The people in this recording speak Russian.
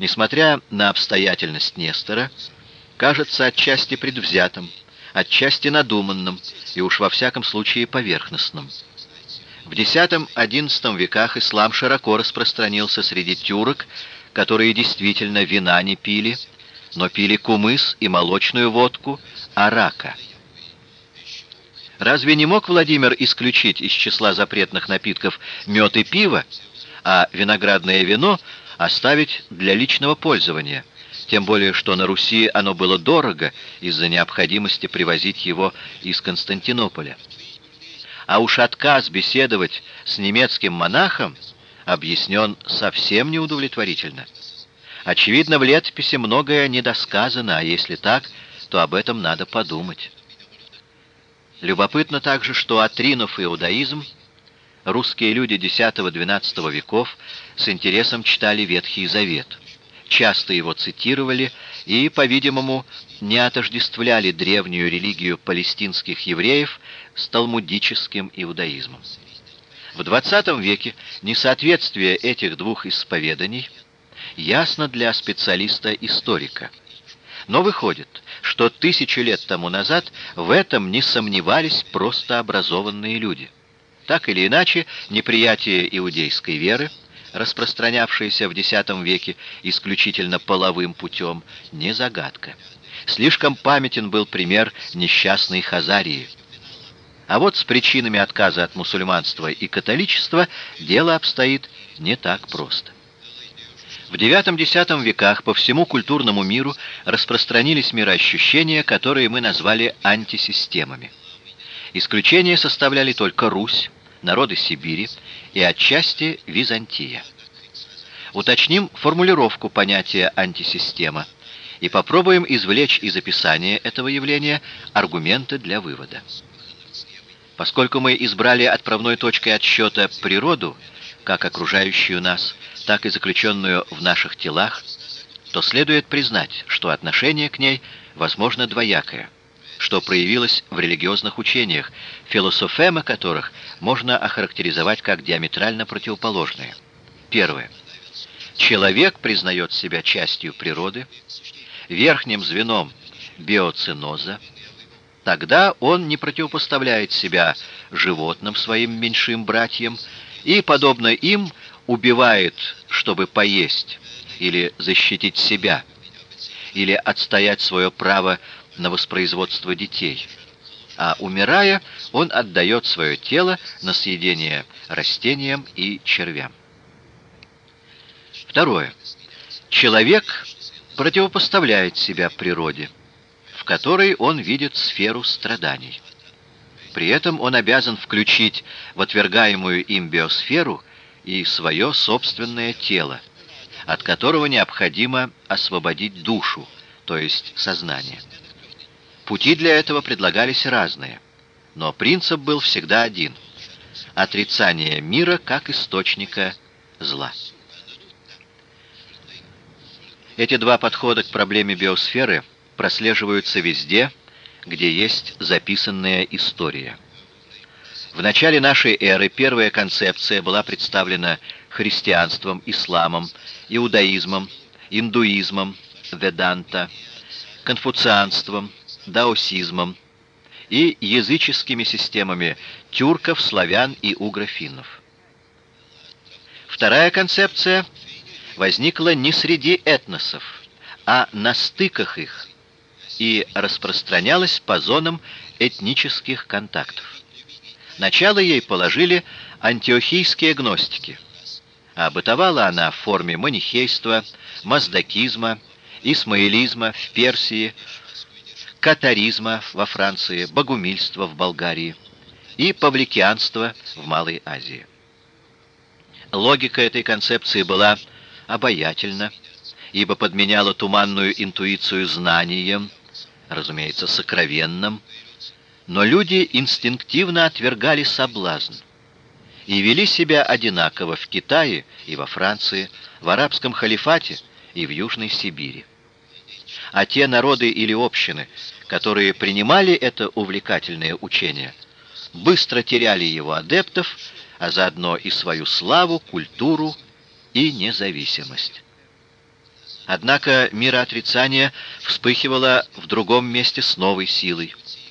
несмотря на обстоятельность Нестора, кажется отчасти предвзятым, отчасти надуманным и уж во всяком случае поверхностным. В X-XI веках ислам широко распространился среди тюрок, которые действительно вина не пили, но пили кумыс и молочную водку, арака. Разве не мог Владимир исключить из числа запретных напитков мед и пиво, а виноградное вино оставить для личного пользования, тем более что на Руси оно было дорого из-за необходимости привозить его из Константинополя. А уж отказ беседовать с немецким монахом объяснен совсем неудовлетворительно. Очевидно, в летописи многое недосказано, а если так, то об этом надо подумать. Любопытно также, что отринув иудаизм, русские люди X-XII веков с интересом читали Ветхий Завет, часто его цитировали и, по-видимому, не отождествляли древнюю религию палестинских евреев с талмудическим иудаизмом. В XX веке несоответствие этих двух исповеданий ясно для специалиста-историка. Но выходит, что тысячу лет тому назад в этом не сомневались просто образованные люди. Так или иначе, неприятие иудейской веры, распространявшееся в X веке исключительно половым путем, не загадка. Слишком памятен был пример несчастной Хазарии. А вот с причинами отказа от мусульманства и католичества дело обстоит не так просто. В IX-X веках по всему культурному миру распространились мироощущения, которые мы назвали антисистемами. Исключение составляли только Русь, народы Сибири и отчасти Византия. Уточним формулировку понятия антисистема и попробуем извлечь из описания этого явления аргументы для вывода. Поскольку мы избрали отправной точкой отсчета природу, как окружающую нас, так и заключенную в наших телах, то следует признать, что отношение к ней возможно двоякое, что проявилось в религиозных учениях, философемы которых можно охарактеризовать как диаметрально противоположные. Первое. Человек признает себя частью природы, верхним звеном биоциноза, тогда он не противопоставляет себя животным своим меньшим братьям и, подобно им, убивает, чтобы поесть, или защитить себя, или отстоять свое право на воспроизводство детей. А умирая, он отдает свое тело на съедение растениям и червям. Второе. Человек противопоставляет себя природе, в которой он видит сферу страданий. При этом он обязан включить в отвергаемую им биосферу и свое собственное тело, от которого необходимо освободить душу, то есть сознание. Пути для этого предлагались разные, но принцип был всегда один – отрицание мира как источника зла. Эти два подхода к проблеме биосферы прослеживаются везде, где есть записанная история – в начале нашей эры первая концепция была представлена христианством, исламом, иудаизмом, индуизмом, веданта, конфуцианством, даосизмом и языческими системами тюрков, славян и угрофиннов. Вторая концепция возникла не среди этносов, а на стыках их и распространялась по зонам этнических контактов. Начало ей положили антиохийские гностики, а бытовала она в форме манихейства, маздакизма, исмаилизма в Персии, катаризма во Франции, богумильства в Болгарии и павликианства в Малой Азии. Логика этой концепции была обаятельна, ибо подменяла туманную интуицию знанием, разумеется, сокровенным, но люди инстинктивно отвергали соблазн и вели себя одинаково в Китае и во Франции, в арабском халифате и в Южной Сибири. А те народы или общины, которые принимали это увлекательное учение, быстро теряли его адептов, а заодно и свою славу, культуру и независимость. Однако мироотрицание вспыхивало в другом месте с новой силой.